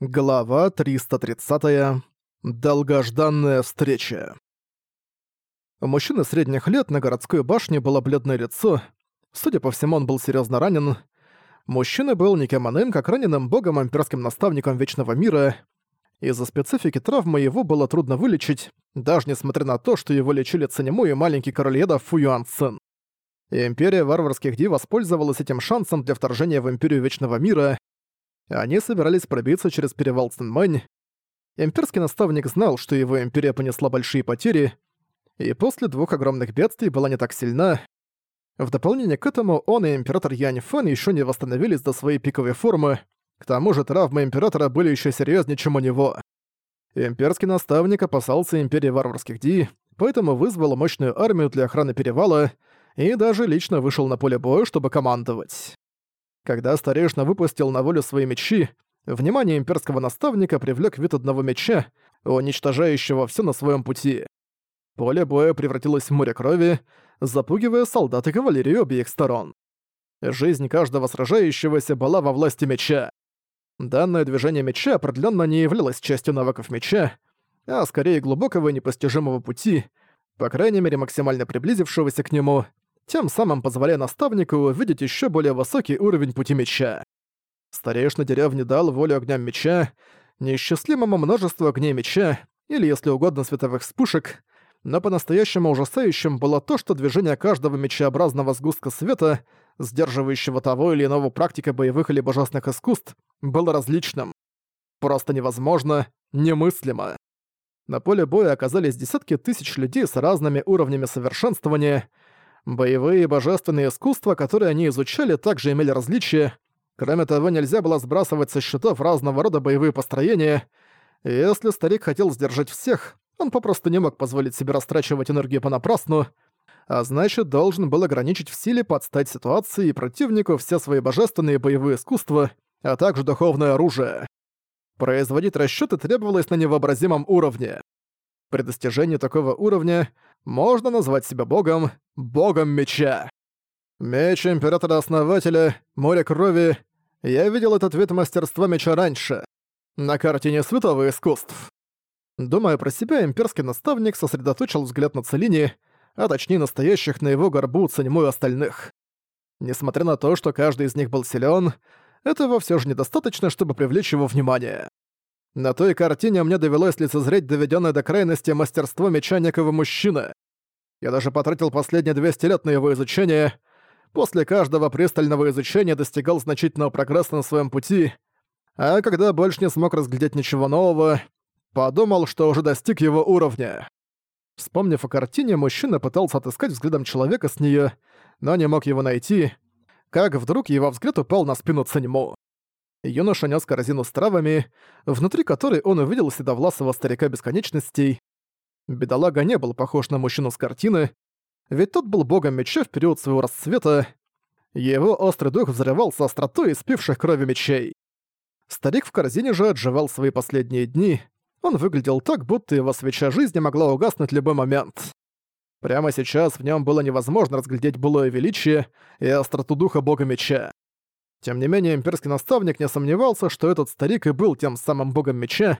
Глава 330. Долгожданная встреча. У мужчины средних лет на городской башне было бледное лицо. Судя по всему, он был серьезно ранен. Мужчина был никем иным, как раненым богом имперским наставником Вечного Мира. Из-за специфики травмы его было трудно вылечить, даже несмотря на то, что его лечили Цанему и маленький король Фу Юан Цин. Империя варварских Ди воспользовалась этим шансом для вторжения в Империю Вечного Мира, они собирались пробиться через перевал Цинмэнь. Имперский наставник знал, что его империя понесла большие потери, и после двух огромных бедствий была не так сильна. В дополнение к этому он и император Янь Фэн еще не восстановились до своей пиковой формы, к тому же травмы императора были еще серьезнее, чем у него. Имперский наставник опасался империи варварских Ди, поэтому вызвал мощную армию для охраны перевала и даже лично вышел на поле боя, чтобы командовать. Когда старейшина выпустил на волю свои мечи, внимание имперского наставника привлек вид одного меча, уничтожающего все на своем пути. Поле боя превратилось в море крови, запугивая солдат и кавалерию обеих сторон. Жизнь каждого сражающегося была во власти меча. Данное движение меча определенно не являлось частью навыков меча, а скорее глубокого и непостижимого пути, по крайней мере максимально приблизившегося к нему, тем самым позволяя наставнику увидеть еще более высокий уровень пути меча. Старейшина деревни дал волю огням меча, неисчислимому множеству огней меча, или, если угодно, световых вспышек, но по-настоящему ужасающим было то, что движение каждого мечеобразного сгустка света, сдерживающего того или иного практика боевых или божественных искусств, было различным. Просто невозможно, немыслимо. На поле боя оказались десятки тысяч людей с разными уровнями совершенствования, Боевые и божественные искусства, которые они изучали, также имели различия. Кроме того, нельзя было сбрасывать со счетов разного рода боевые построения. Если старик хотел сдержать всех, он попросту не мог позволить себе растрачивать энергию понапрасну, а значит, должен был ограничить в силе подстать ситуации и противнику все свои божественные боевые искусства, а также духовное оружие. Производить расчеты требовалось на невообразимом уровне. При достижении такого уровня можно назвать себя богом, богом меча. Меч Императора-Основателя, море крови. Я видел этот вид мастерства меча раньше. На картине святого искусств. Думая про себя, имперский наставник сосредоточил взгляд на Целине, а точнее настоящих на его горбу Цанему и остальных. Несмотря на то, что каждый из них был силен, этого все же недостаточно, чтобы привлечь его внимание. На той картине мне довелось лицезреть доведенное до крайности мастерство меча некого мужчины. Я даже потратил последние 200 лет на его изучение. После каждого пристального изучения достигал значительного прогресса на своем пути, а когда больше не смог разглядеть ничего нового, подумал, что уже достиг его уровня. Вспомнив о картине, мужчина пытался отыскать взглядом человека с нее, но не мог его найти, как вдруг его взгляд упал на спину Цаньмо. Юноша нес корзину с травами, внутри которой он увидел седовласого старика бесконечностей. Бедолага не был похож на мужчину с картины, ведь тот был богом меча в период своего расцвета. Его острый дух взрывался остротой испивших крови мечей. Старик в корзине же отживал свои последние дни. Он выглядел так, будто его свеча жизни могла угаснуть любой момент. Прямо сейчас в нем было невозможно разглядеть былое величие и остроту духа бога меча. Тем не менее, имперский наставник не сомневался, что этот старик и был тем самым богом меча.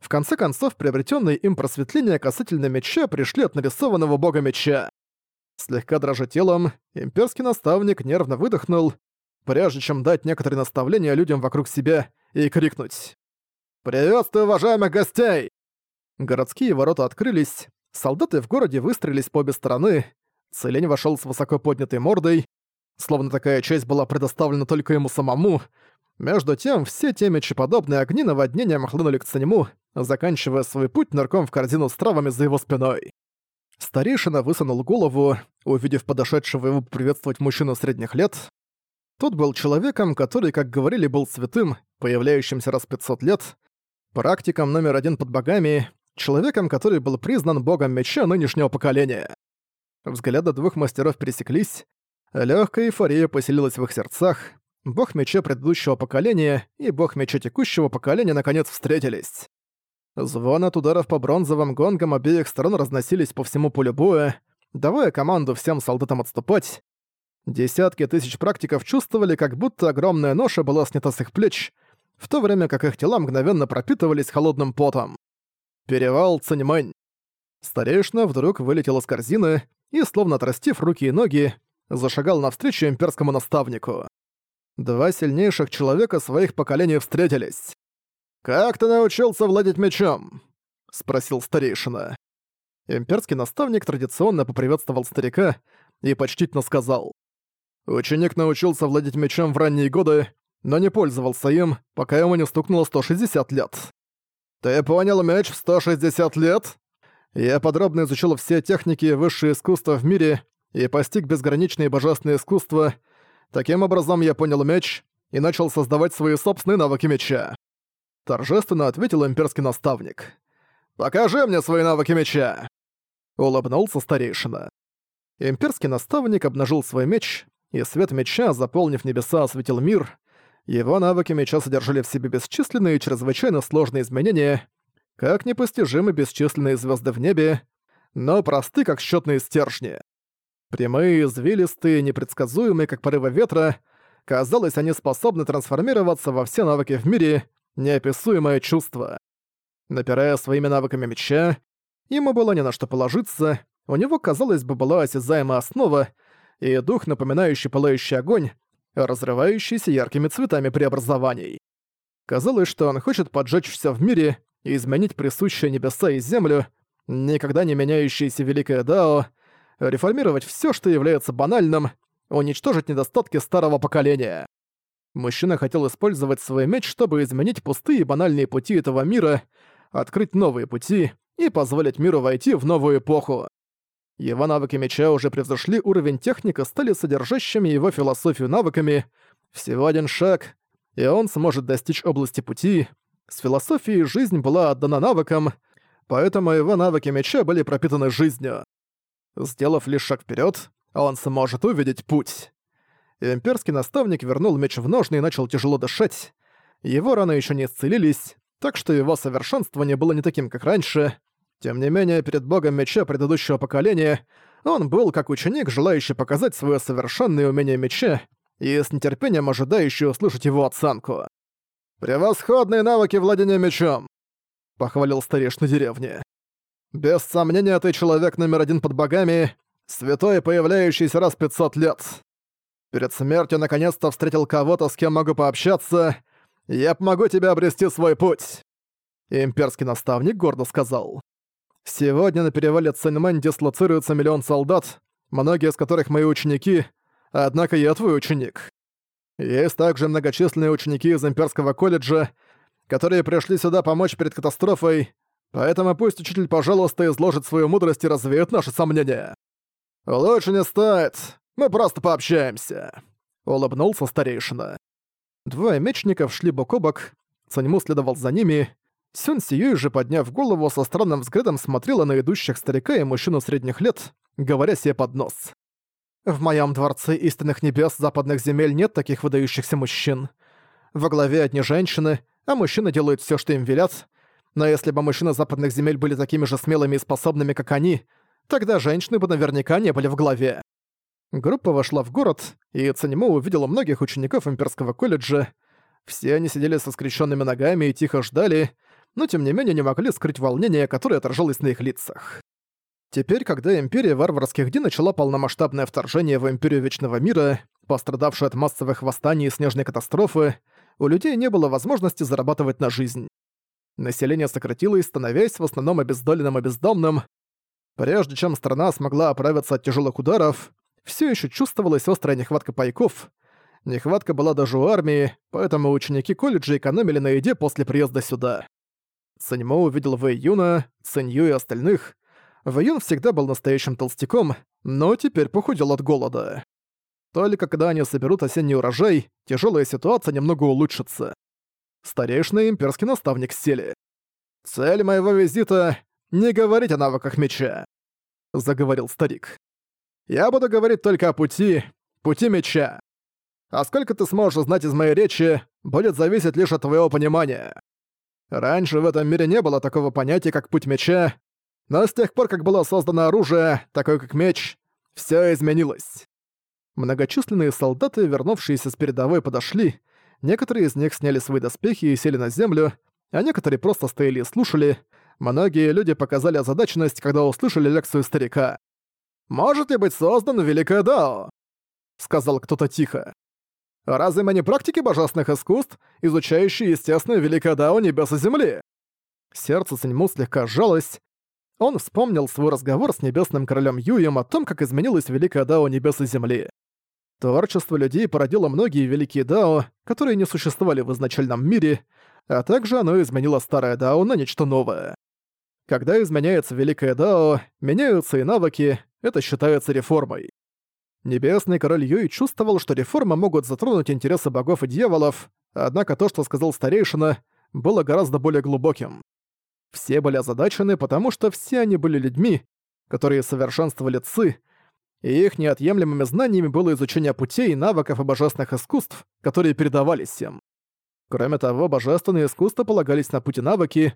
В конце концов, приобретенные им просветления касательно меча пришли от нарисованного бога меча. Слегка дрожа телом, имперский наставник нервно выдохнул, прежде чем дать некоторые наставления людям вокруг себя и крикнуть. «Приветствую уважаемых гостей!» Городские ворота открылись, солдаты в городе выстроились по обе стороны, Целень вошел с высоко поднятой мордой, Словно такая честь была предоставлена только ему самому. Между тем, все те мечеподобные огни наводнением хлынули к Цанему, заканчивая свой путь нырком в корзину с травами за его спиной. Старейшина высунул голову, увидев подошедшего его приветствовать мужчину средних лет. Тот был человеком, который, как говорили, был святым, появляющимся раз 500 лет, практиком номер один под богами, человеком, который был признан богом меча нынешнего поколения. Взгляды двух мастеров пересеклись, Лёгкая эйфория поселилась в их сердцах. Бог меча предыдущего поколения и бог меча текущего поколения наконец встретились. Звон от ударов по бронзовым гонгам обеих сторон разносились по всему полю боя, давая команду всем солдатам отступать. Десятки тысяч практиков чувствовали, как будто огромная ноша была снята с их плеч, в то время как их тела мгновенно пропитывались холодным потом. Перевал Циньмэнь. Старейшина вдруг вылетел из корзины и, словно отрастив руки и ноги, зашагал навстречу имперскому наставнику. Два сильнейших человека своих поколений встретились. «Как ты научился владеть мечом?» — спросил старейшина. Имперский наставник традиционно поприветствовал старика и почтительно сказал. «Ученик научился владеть мечом в ранние годы, но не пользовался им, пока ему не стукнуло 160 лет». «Ты понял меч в 160 лет?» Я подробно изучил все техники и высшие искусства в мире и постиг безграничные божественные искусства. Таким образом, я понял меч и начал создавать свои собственные навыки меча. Торжественно ответил имперский наставник. «Покажи мне свои навыки меча!» Улыбнулся старейшина. Имперский наставник обнажил свой меч, и свет меча, заполнив небеса, осветил мир. Его навыки меча содержали в себе бесчисленные и чрезвычайно сложные изменения, как непостижимы бесчисленные звезды в небе, но просты, как счетные стержни. Прямые, извилистые, непредсказуемые, как порывы ветра, казалось, они способны трансформироваться во все навыки в мире, неописуемое чувство. Напирая своими навыками меча, ему было не на что положиться, у него, казалось бы, была осязаемая основа и дух, напоминающий пылающий огонь, разрывающийся яркими цветами преобразований. Казалось, что он хочет поджечь все в мире и изменить присущие небеса и землю, никогда не меняющееся великое Дао, реформировать все, что является банальным, уничтожить недостатки старого поколения. Мужчина хотел использовать свой меч, чтобы изменить пустые и банальные пути этого мира, открыть новые пути и позволить миру войти в новую эпоху. Его навыки меча уже превзошли уровень техника, стали содержащими его философию навыками. Всего один шаг, и он сможет достичь области пути. С философией жизнь была отдана навыкам, поэтому его навыки меча были пропитаны жизнью. Сделав лишь шаг вперед, он сможет увидеть путь. Имперский наставник вернул меч в ножны и начал тяжело дышать. Его раны еще не исцелились, так что его совершенствование было не таким, как раньше. Тем не менее, перед богом меча предыдущего поколения он был как ученик, желающий показать свое совершенное умение меча и с нетерпением ожидающий услышать его оценку. «Превосходные навыки владения мечом!» — похвалил старейшина деревни. «Без сомнения, ты человек номер один под богами, святой, появляющийся раз пятьсот лет. Перед смертью наконец-то встретил кого-то, с кем могу пообщаться. Я помогу тебе обрести свой путь!» Имперский наставник гордо сказал. «Сегодня на перевале Цинмэнь дислоцируется миллион солдат, многие из которых мои ученики, однако я твой ученик. Есть также многочисленные ученики из Имперского колледжа, которые пришли сюда помочь перед катастрофой, поэтому пусть учитель, пожалуйста, изложит свою мудрость и развеет наши сомнения. Лучше не стоит. Мы просто пообщаемся», — улыбнулся старейшина. Двое мечников шли бок о бок, Цаньму следовал за ними. Сюн Сиюй же, подняв голову, со странным взглядом смотрела на идущих старика и мужчину средних лет, говоря себе под нос. «В моем дворце истинных небес западных земель нет таких выдающихся мужчин. Во главе одни женщины, а мужчины делают все, что им велят. Но если бы мужчины западных земель были такими же смелыми и способными, как они, тогда женщины бы наверняка не были в главе. Группа вошла в город, и Цанимо увидела многих учеников имперского колледжа. Все они сидели со скрещенными ногами и тихо ждали, но тем не менее не могли скрыть волнение, которое отражалось на их лицах. Теперь, когда Империя Варварских Ди начала полномасштабное вторжение в Империю Вечного Мира, пострадавшую от массовых восстаний и снежной катастрофы, у людей не было возможности зарабатывать на жизнь. Население сократилось, становясь в основном обездоленным и бездомным. Прежде чем страна смогла оправиться от тяжелых ударов, все еще чувствовалась острая нехватка пайков. Нехватка была даже у армии, поэтому ученики колледжа экономили на еде после приезда сюда. Саньмо увидел Вэй Юна, Цинью и остальных. Вэй Юн всегда был настоящим толстяком, но теперь похудел от голода. Только когда они соберут осенний урожай, тяжелая ситуация немного улучшится. Старейшина имперский наставник сели. «Цель моего визита — не говорить о навыках меча», — заговорил старик. Я буду говорить только о пути, пути меча. А сколько ты сможешь узнать из моей речи, будет зависеть лишь от твоего понимания. Раньше в этом мире не было такого понятия, как путь меча, но с тех пор, как было создано оружие, такое как меч, все изменилось. Многочисленные солдаты, вернувшиеся с передовой, подошли. Некоторые из них сняли свои доспехи и сели на землю, а некоторые просто стояли и слушали. Многие люди показали озадаченность, когда услышали лекцию старика. «Может ли быть создан Великое Дао?» — сказал кто-то тихо. «Разве мы не практики божественных искусств, изучающие естественное Великое Дао Небес и Земли?» Сердце Саньму слегка сжалось. Он вспомнил свой разговор с Небесным Королем Юем о том, как изменилось Великое Дао Небес и Земли. Творчество людей породило многие великие дао, которые не существовали в изначальном мире, а также оно изменило старое дао на нечто новое. Когда изменяется великое дао, меняются и навыки, это считается реформой. Небесный король Юй чувствовал, что реформы могут затронуть интересы богов и дьяволов, однако то, что сказал старейшина, было гораздо более глубоким. Все были озадачены, потому что все они были людьми, которые совершенствовали ци, и их неотъемлемыми знаниями было изучение путей, навыков и божественных искусств, которые передавались им. Кроме того, божественные искусства полагались на пути навыки,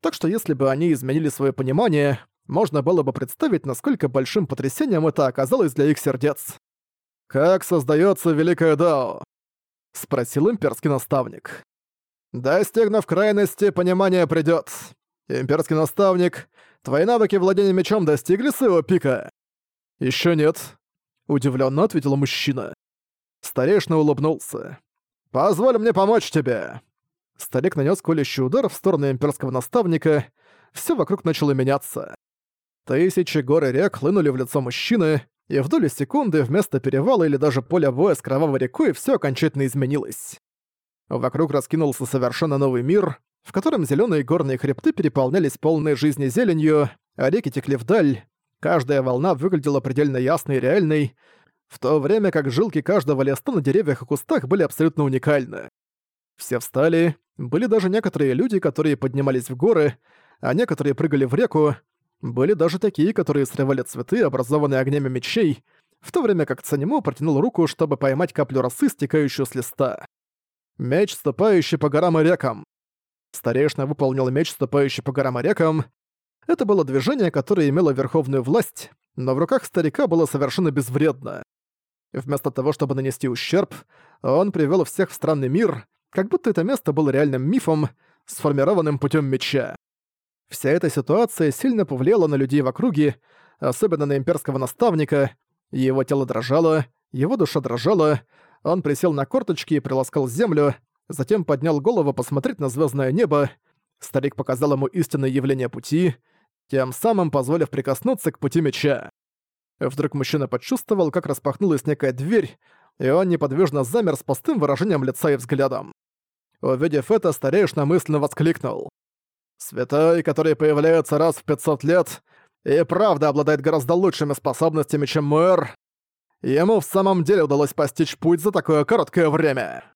так что если бы они изменили свое понимание, можно было бы представить, насколько большим потрясением это оказалось для их сердец. «Как создается Великое Дао?» — спросил имперский наставник. «Достигнув крайности, понимание придёт. Имперский наставник, твои навыки владения мечом достигли своего пика?» Еще нет», — удивленно ответил мужчина. Старейшина улыбнулся. «Позволь мне помочь тебе!» Старик нанес колющий удар в сторону имперского наставника. Все вокруг начало меняться. Тысячи гор и рек хлынули в лицо мужчины, и в доли секунды вместо перевала или даже поля боя с кровавой рекой все окончательно изменилось. Вокруг раскинулся совершенно новый мир, в котором зеленые горные хребты переполнялись полной жизни зеленью, а реки текли вдаль, Каждая волна выглядела предельно ясной и реальной, в то время как жилки каждого листа на деревьях и кустах были абсолютно уникальны. Все встали, были даже некоторые люди, которые поднимались в горы, а некоторые прыгали в реку, были даже такие, которые срывали цветы, образованные огнями мечей, в то время как Цанимо протянул руку, чтобы поймать каплю росы, стекающую с листа. Меч, ступающий по горам и рекам. Старейшина выполнил меч, ступающий по горам и рекам, это было движение, которое имело верховную власть, но в руках старика было совершенно безвредно. Вместо того, чтобы нанести ущерб, он привел всех в странный мир, как будто это место было реальным мифом, сформированным путем меча. Вся эта ситуация сильно повлияла на людей в округе, особенно на имперского наставника. Его тело дрожало, его душа дрожала, он присел на корточки и приласкал землю, затем поднял голову посмотреть на звездное небо. Старик показал ему истинное явление пути — тем самым позволив прикоснуться к пути меча. Вдруг мужчина почувствовал, как распахнулась некая дверь, и он неподвижно замер с пустым выражением лица и взглядом. Увидев это, старейшина мысленно воскликнул. «Святой, который появляется раз в 500 лет, и правда обладает гораздо лучшими способностями, чем Мэр. Ему в самом деле удалось постичь путь за такое короткое время».